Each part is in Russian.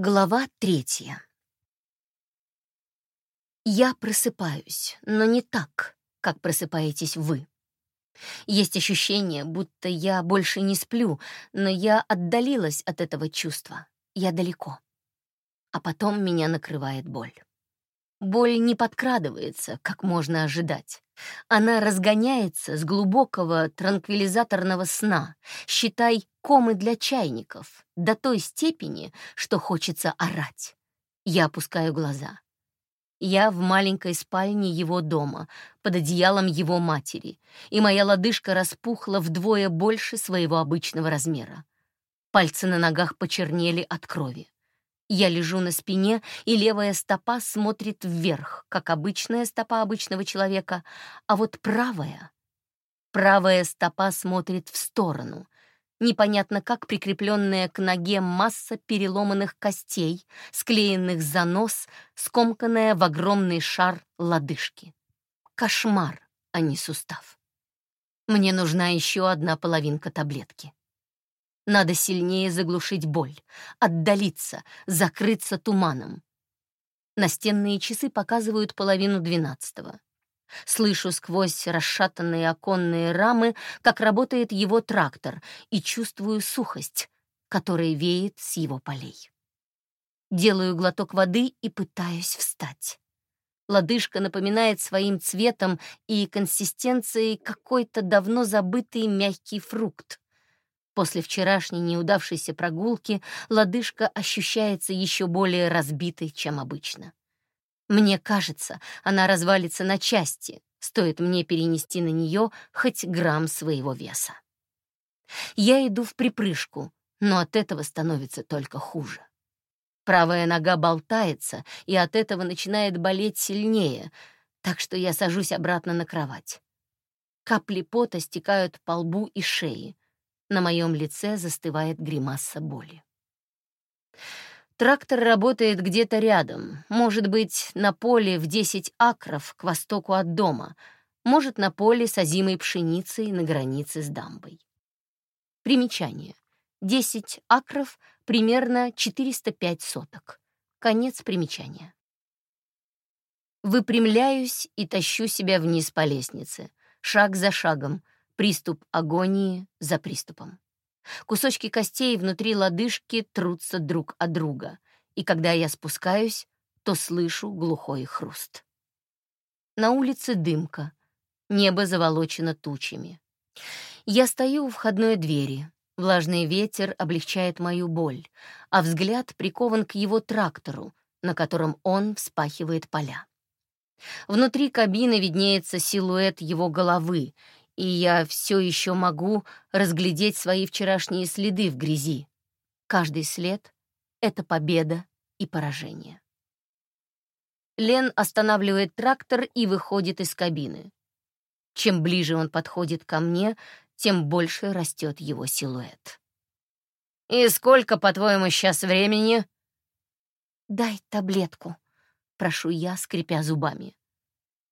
Глава третья. Я просыпаюсь, но не так, как просыпаетесь вы. Есть ощущение, будто я больше не сплю, но я отдалилась от этого чувства. Я далеко. А потом меня накрывает боль. Боль не подкрадывается, как можно ожидать. Она разгоняется с глубокого транквилизаторного сна, считай, комы для чайников, до той степени, что хочется орать. Я опускаю глаза. Я в маленькой спальне его дома, под одеялом его матери, и моя лодыжка распухла вдвое больше своего обычного размера. Пальцы на ногах почернели от крови. Я лежу на спине, и левая стопа смотрит вверх, как обычная стопа обычного человека, а вот правая... Правая стопа смотрит в сторону. Непонятно как прикрепленная к ноге масса переломанных костей, склеенных за нос, скомканная в огромный шар лодыжки. Кошмар, а не сустав. Мне нужна еще одна половинка таблетки. Надо сильнее заглушить боль, отдалиться, закрыться туманом. Настенные часы показывают половину двенадцатого. Слышу сквозь расшатанные оконные рамы, как работает его трактор, и чувствую сухость, которая веет с его полей. Делаю глоток воды и пытаюсь встать. Лодыжка напоминает своим цветом и консистенцией какой-то давно забытый мягкий фрукт. После вчерашней неудавшейся прогулки лодыжка ощущается еще более разбитой, чем обычно. Мне кажется, она развалится на части, стоит мне перенести на нее хоть грамм своего веса. Я иду в припрыжку, но от этого становится только хуже. Правая нога болтается, и от этого начинает болеть сильнее, так что я сажусь обратно на кровать. Капли пота стекают по лбу и шее. На моем лице застывает гримаса боли. Трактор работает где-то рядом, может быть, на поле в 10 акров к востоку от дома, может, на поле с озимой пшеницей на границе с дамбой. Примечание. 10 акров — примерно 405 соток. Конец примечания. Выпрямляюсь и тащу себя вниз по лестнице, шаг за шагом, Приступ агонии за приступом. Кусочки костей внутри лодыжки трутся друг от друга, и когда я спускаюсь, то слышу глухой хруст. На улице дымка, небо заволочено тучами. Я стою у входной двери, влажный ветер облегчает мою боль, а взгляд прикован к его трактору, на котором он вспахивает поля. Внутри кабины виднеется силуэт его головы, и я все еще могу разглядеть свои вчерашние следы в грязи. Каждый след — это победа и поражение. Лен останавливает трактор и выходит из кабины. Чем ближе он подходит ко мне, тем больше растет его силуэт. «И сколько, по-твоему, сейчас времени?» «Дай таблетку», — прошу я, скрипя зубами.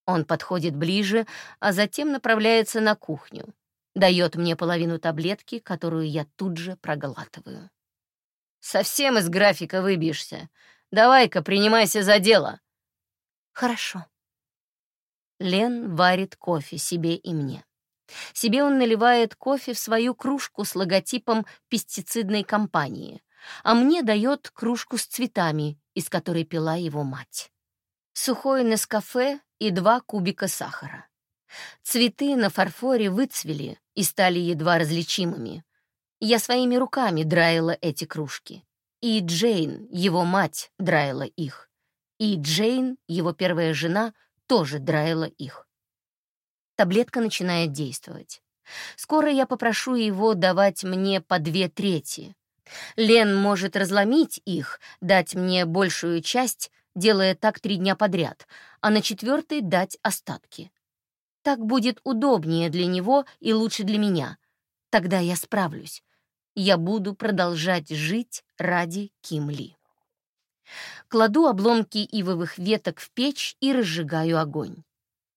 Он подходит ближе, а затем направляется на кухню. Дает мне половину таблетки, которую я тут же проглатываю. «Совсем из графика выбьешься. Давай-ка, принимайся за дело». «Хорошо». Лен варит кофе себе и мне. Себе он наливает кофе в свою кружку с логотипом пестицидной компании, а мне дает кружку с цветами, из которой пила его мать. Сухой Нескафе и два кубика сахара. Цветы на фарфоре выцвели и стали едва различимыми. Я своими руками драила эти кружки. И Джейн, его мать, драила их. И Джейн, его первая жена, тоже драила их. Таблетка начинает действовать. Скоро я попрошу его давать мне по две трети. Лен может разломить их, дать мне большую часть, делая так три дня подряд, а на четвертый дать остатки. Так будет удобнее для него и лучше для меня. Тогда я справлюсь. Я буду продолжать жить ради Кимли. Кладу обломки ивовых веток в печь и разжигаю огонь.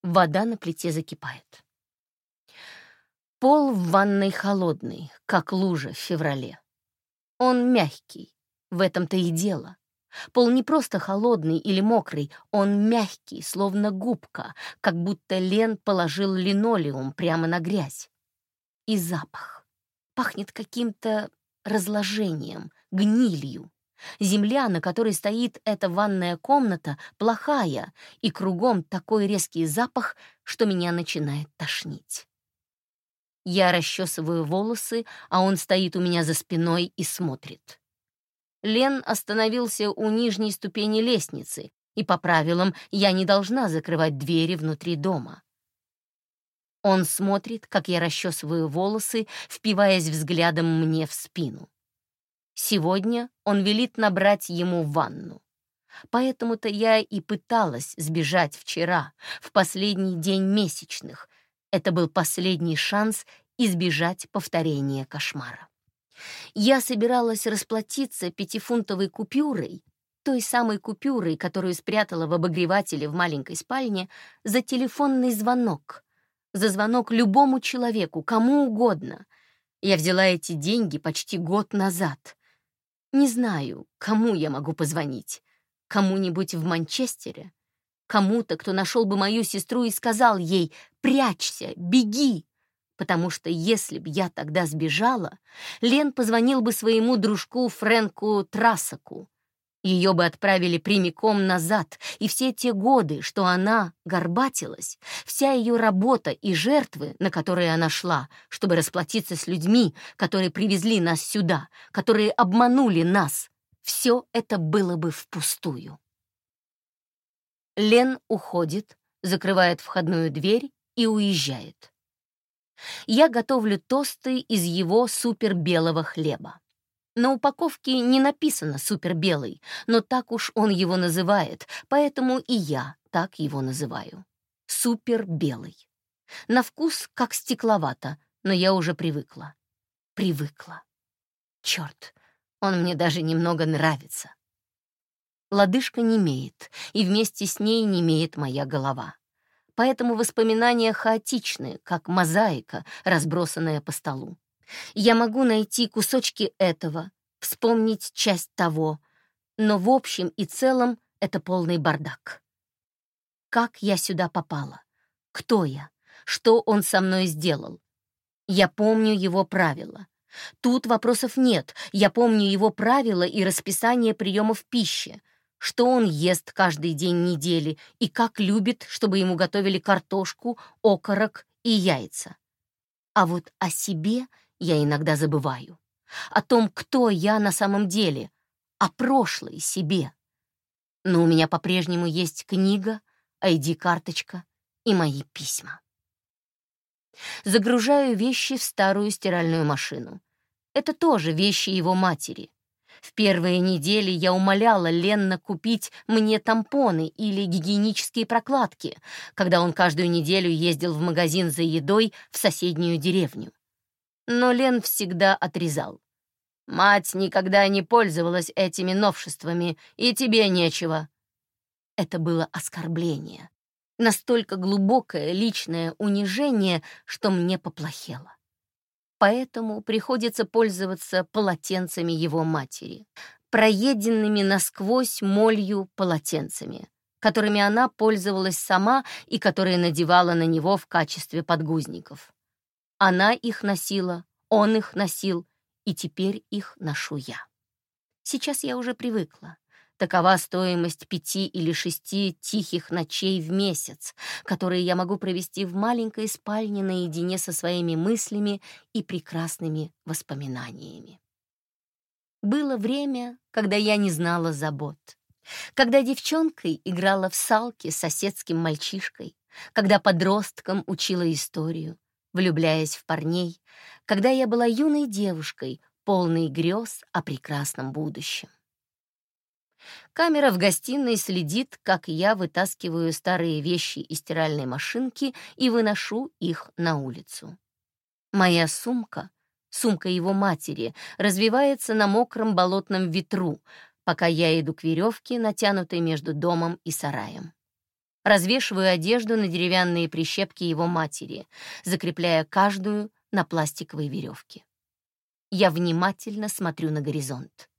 Вода на плите закипает. Пол в ванной холодный, как лужа в феврале. Он мягкий, в этом-то и дело. Пол не просто холодный или мокрый, он мягкий, словно губка, как будто Лен положил линолеум прямо на грязь. И запах. Пахнет каким-то разложением, гнилью. Земля, на которой стоит эта ванная комната, плохая, и кругом такой резкий запах, что меня начинает тошнить. Я расчесываю волосы, а он стоит у меня за спиной и смотрит. Лен остановился у нижней ступени лестницы, и по правилам я не должна закрывать двери внутри дома. Он смотрит, как я расчесываю волосы, впиваясь взглядом мне в спину. Сегодня он велит набрать ему ванну. Поэтому-то я и пыталась сбежать вчера, в последний день месячных. Это был последний шанс избежать повторения кошмара. Я собиралась расплатиться пятифунтовой купюрой, той самой купюрой, которую спрятала в обогревателе в маленькой спальне, за телефонный звонок, за звонок любому человеку, кому угодно. Я взяла эти деньги почти год назад. Не знаю, кому я могу позвонить. Кому-нибудь в Манчестере? Кому-то, кто нашел бы мою сестру и сказал ей «Прячься, беги!» Потому что если б я тогда сбежала, Лен позвонил бы своему дружку Фрэнку Трасаку. Ее бы отправили прямиком назад, и все те годы, что она горбатилась, вся ее работа и жертвы, на которые она шла, чтобы расплатиться с людьми, которые привезли нас сюда, которые обманули нас, все это было бы впустую. Лен уходит, закрывает входную дверь и уезжает я готовлю тосты из его супербелого хлеба. На упаковке не написано «супербелый», но так уж он его называет, поэтому и я так его называю. Супербелый. На вкус как стекловато, но я уже привыкла. Привыкла. Черт, он мне даже немного нравится. Лодыжка немеет, и вместе с ней немеет моя голова поэтому воспоминания хаотичны, как мозаика, разбросанная по столу. Я могу найти кусочки этого, вспомнить часть того, но в общем и целом это полный бардак. Как я сюда попала? Кто я? Что он со мной сделал? Я помню его правила. Тут вопросов нет. Я помню его правила и расписание приемов пищи что он ест каждый день недели и как любит, чтобы ему готовили картошку, окорок и яйца. А вот о себе я иногда забываю. О том, кто я на самом деле, о прошлой себе. Но у меня по-прежнему есть книга, ID-карточка и мои письма. Загружаю вещи в старую стиральную машину. Это тоже вещи его матери. В первые недели я умоляла Ленна купить мне тампоны или гигиенические прокладки, когда он каждую неделю ездил в магазин за едой в соседнюю деревню. Но Лен всегда отрезал. «Мать никогда не пользовалась этими новшествами, и тебе нечего». Это было оскорбление. Настолько глубокое личное унижение, что мне поплохело поэтому приходится пользоваться полотенцами его матери, проеденными насквозь молью полотенцами, которыми она пользовалась сама и которые надевала на него в качестве подгузников. Она их носила, он их носил, и теперь их ношу я. Сейчас я уже привыкла. Такова стоимость пяти или шести тихих ночей в месяц, которые я могу провести в маленькой спальне наедине со своими мыслями и прекрасными воспоминаниями. Было время, когда я не знала забот. Когда девчонкой играла в салки с соседским мальчишкой, когда подростком учила историю, влюбляясь в парней, когда я была юной девушкой, полной грез о прекрасном будущем. Камера в гостиной следит, как я вытаскиваю старые вещи из стиральной машинки и выношу их на улицу. Моя сумка, сумка его матери, развивается на мокром болотном ветру, пока я иду к веревке, натянутой между домом и сараем. Развешиваю одежду на деревянные прищепки его матери, закрепляя каждую на пластиковой веревке. Я внимательно смотрю на горизонт.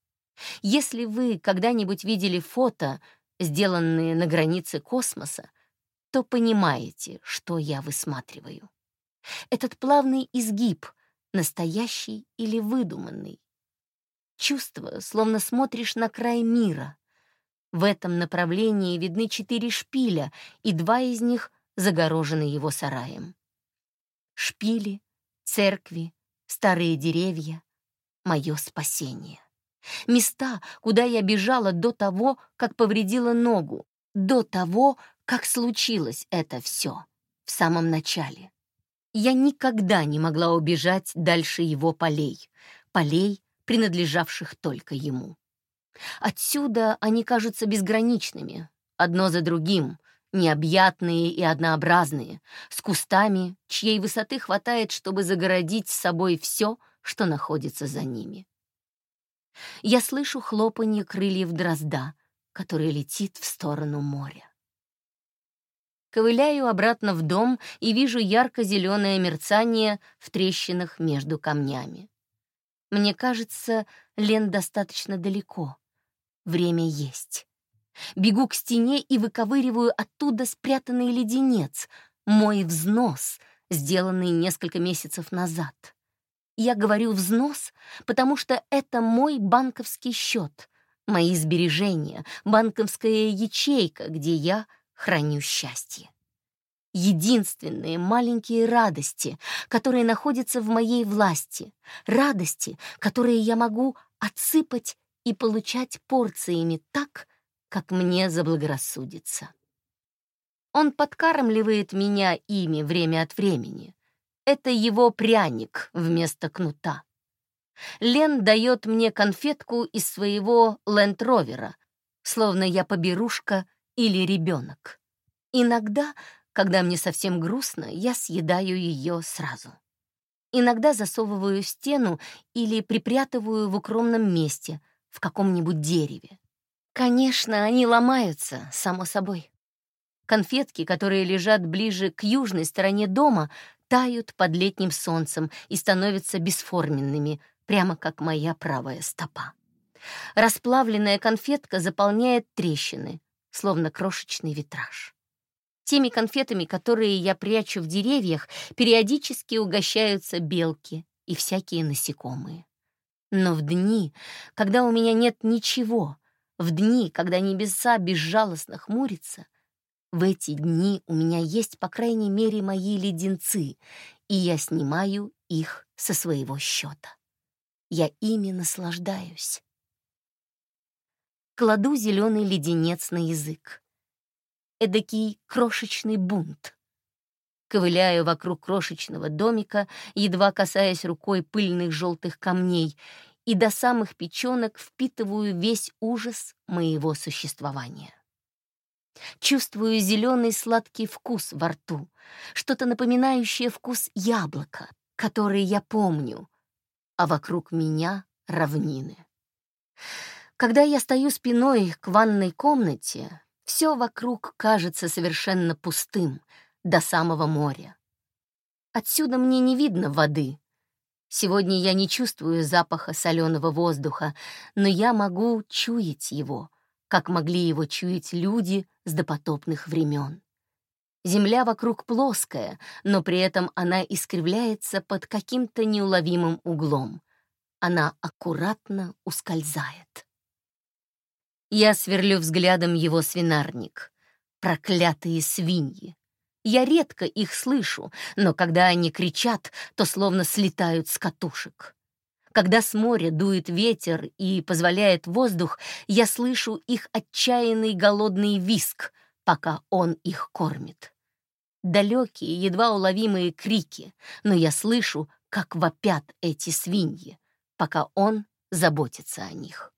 Если вы когда-нибудь видели фото, сделанные на границе космоса, то понимаете, что я высматриваю. Этот плавный изгиб, настоящий или выдуманный. Чувство, словно смотришь на край мира. В этом направлении видны четыре шпиля, и два из них загорожены его сараем. Шпили, церкви, старые деревья — мое спасение. Места, куда я бежала до того, как повредила ногу, до того, как случилось это все в самом начале. Я никогда не могла убежать дальше его полей, полей, принадлежавших только ему. Отсюда они кажутся безграничными, одно за другим, необъятные и однообразные, с кустами, чьей высоты хватает, чтобы загородить с собой все, что находится за ними. Я слышу хлопанье крыльев дрозда, который летит в сторону моря. Ковыляю обратно в дом и вижу ярко-зеленое мерцание в трещинах между камнями. Мне кажется, Лен достаточно далеко. Время есть. Бегу к стене и выковыриваю оттуда спрятанный леденец, мой взнос, сделанный несколько месяцев назад. Я говорю «взнос», потому что это мой банковский счет, мои сбережения, банковская ячейка, где я храню счастье. Единственные маленькие радости, которые находятся в моей власти, радости, которые я могу отсыпать и получать порциями так, как мне заблагорассудится. Он подкармливает меня ими время от времени, это его пряник вместо кнута. Лен дает мне конфетку из своего лендровера, словно я поберушка или ребенок. Иногда, когда мне совсем грустно, я съедаю ее сразу. Иногда засовываю в стену или припрятываю в укромном месте, в каком-нибудь дереве. Конечно, они ломаются, само собой. Конфетки, которые лежат ближе к южной стороне дома, тают под летним солнцем и становятся бесформенными, прямо как моя правая стопа. Расплавленная конфетка заполняет трещины, словно крошечный витраж. Теми конфетами, которые я прячу в деревьях, периодически угощаются белки и всякие насекомые. Но в дни, когда у меня нет ничего, в дни, когда небеса безжалостно хмурятся, в эти дни у меня есть, по крайней мере, мои леденцы, и я снимаю их со своего счета. Я ими наслаждаюсь. Кладу зеленый леденец на язык. Эдакий крошечный бунт. Ковыляю вокруг крошечного домика, едва касаясь рукой пыльных желтых камней, и до самых печенок впитываю весь ужас моего существования. Чувствую зеленый сладкий вкус во рту, что-то напоминающее вкус яблока, который я помню, а вокруг меня равнины. Когда я стою спиной к ванной комнате, все вокруг кажется совершенно пустым, до самого моря. Отсюда мне не видно воды. Сегодня я не чувствую запаха соленого воздуха, но я могу чуять его — как могли его чуять люди с допотопных времен. Земля вокруг плоская, но при этом она искривляется под каким-то неуловимым углом. Она аккуратно ускользает. Я сверлю взглядом его свинарник. Проклятые свиньи. Я редко их слышу, но когда они кричат, то словно слетают с катушек. Когда с моря дует ветер и позволяет воздух, я слышу их отчаянный голодный виск, пока он их кормит. Далекие, едва уловимые крики, но я слышу, как вопят эти свиньи, пока он заботится о них.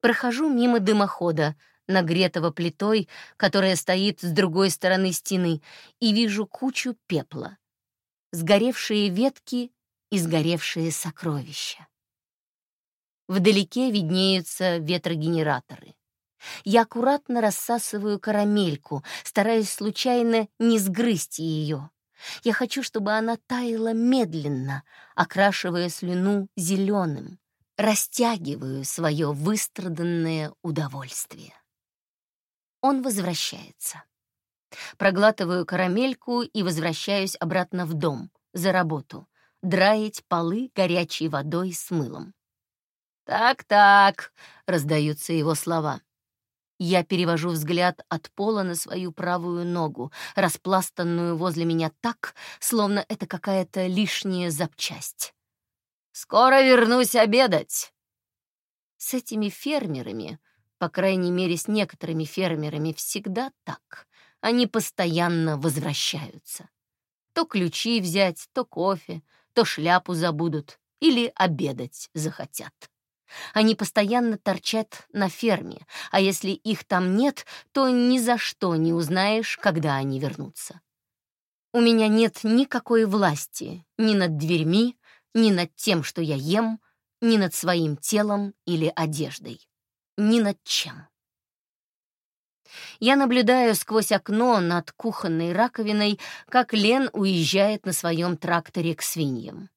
Прохожу мимо дымохода, нагретого плитой, которая стоит с другой стороны стены, и вижу кучу пепла. Сгоревшие ветки и сгоревшие сокровища. Вдалеке виднеются ветрогенераторы. Я аккуратно рассасываю карамельку, стараясь случайно не сгрызть ее. Я хочу, чтобы она таяла медленно, окрашивая слюну зеленым, растягиваю свое выстраданное удовольствие. Он возвращается. Проглатываю карамельку и возвращаюсь обратно в дом, за работу, драить полы горячей водой с мылом. «Так-так», — раздаются его слова. Я перевожу взгляд от пола на свою правую ногу, распластанную возле меня так, словно это какая-то лишняя запчасть. «Скоро вернусь обедать!» С этими фермерами, по крайней мере, с некоторыми фермерами, всегда так. Они постоянно возвращаются. То ключи взять, то кофе, то шляпу забудут или обедать захотят. Они постоянно торчат на ферме, а если их там нет, то ни за что не узнаешь, когда они вернутся. У меня нет никакой власти ни над дверьми, ни над тем, что я ем, ни над своим телом или одеждой. Ни над чем. Я наблюдаю сквозь окно над кухонной раковиной, как Лен уезжает на своем тракторе к свиньям.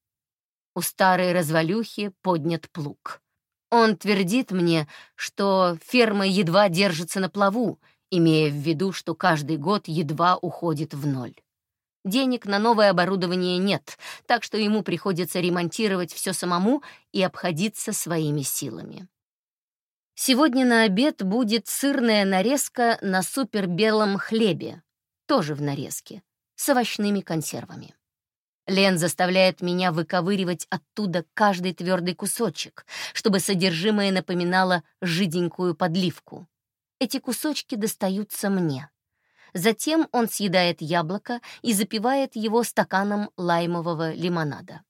У старой развалюхи поднят плуг. Он твердит мне, что ферма едва держится на плаву, имея в виду, что каждый год едва уходит в ноль. Денег на новое оборудование нет, так что ему приходится ремонтировать все самому и обходиться своими силами. Сегодня на обед будет сырная нарезка на супербелом хлебе, тоже в нарезке, с овощными консервами. Лен заставляет меня выковыривать оттуда каждый твердый кусочек, чтобы содержимое напоминало жиденькую подливку. Эти кусочки достаются мне. Затем он съедает яблоко и запивает его стаканом лаймового лимонада.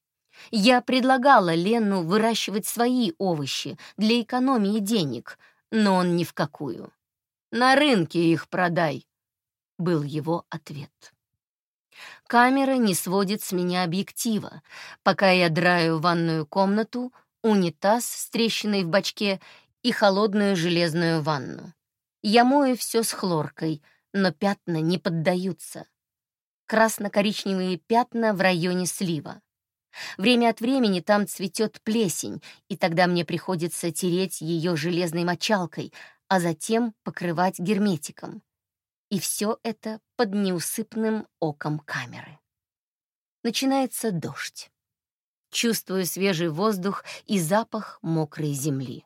Я предлагала Лену выращивать свои овощи для экономии денег, но он ни в какую. «На рынке их продай», — был его ответ. Камера не сводит с меня объектива. Пока я драю ванную комнату, унитаз с трещиной в бачке и холодную железную ванну. Я мою все с хлоркой, но пятна не поддаются. Красно-коричневые пятна в районе слива. Время от времени там цветет плесень, и тогда мне приходится тереть ее железной мочалкой, а затем покрывать герметиком. И все это под неусыпным оком камеры. Начинается дождь. Чувствую свежий воздух и запах мокрой земли.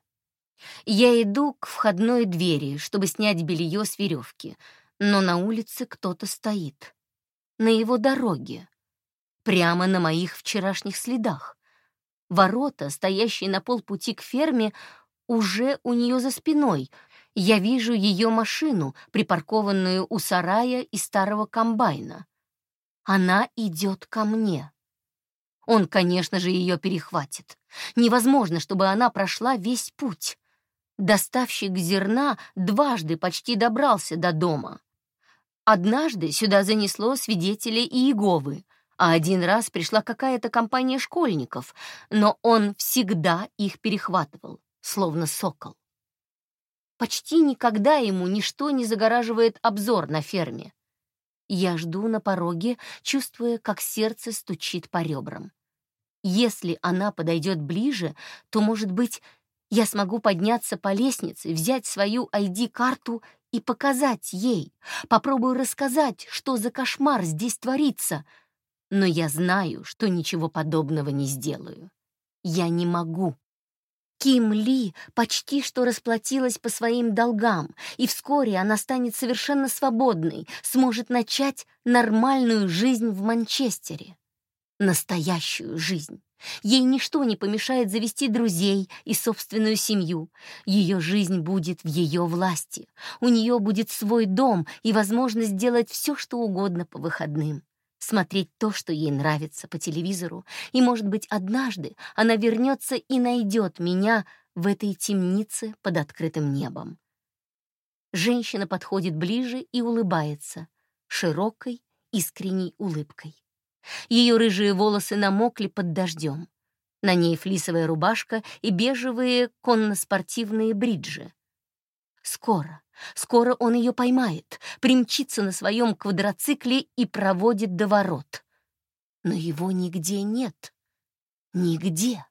Я иду к входной двери, чтобы снять белье с веревки, но на улице кто-то стоит. На его дороге. Прямо на моих вчерашних следах. Ворота, стоящие на полпути к ферме, уже у нее за спиной — я вижу ее машину, припаркованную у сарая и старого комбайна. Она идет ко мне. Он, конечно же, ее перехватит. Невозможно, чтобы она прошла весь путь. Доставщик зерна дважды почти добрался до дома. Однажды сюда занесло свидетелей Иеговы, а один раз пришла какая-то компания школьников, но он всегда их перехватывал, словно сокол. Почти никогда ему ничто не загораживает обзор на ферме. Я жду на пороге, чувствуя, как сердце стучит по ребрам. Если она подойдет ближе, то, может быть, я смогу подняться по лестнице, взять свою ID-карту и показать ей. Попробую рассказать, что за кошмар здесь творится. Но я знаю, что ничего подобного не сделаю. Я не могу. Ким Ли почти что расплатилась по своим долгам, и вскоре она станет совершенно свободной, сможет начать нормальную жизнь в Манчестере. Настоящую жизнь. Ей ничто не помешает завести друзей и собственную семью. Ее жизнь будет в ее власти. У нее будет свой дом и возможность делать все, что угодно по выходным смотреть то, что ей нравится по телевизору, и, может быть, однажды она вернется и найдет меня в этой темнице под открытым небом. Женщина подходит ближе и улыбается, широкой, искренней улыбкой. Ее рыжие волосы намокли под дождем. На ней флисовая рубашка и бежевые конно-спортивные бриджи. Скоро, скоро он ее поймает, примчится на своем квадроцикле и проводит до ворот. Но его нигде нет. Нигде.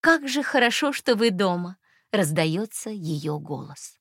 «Как же хорошо, что вы дома!» — раздается ее голос.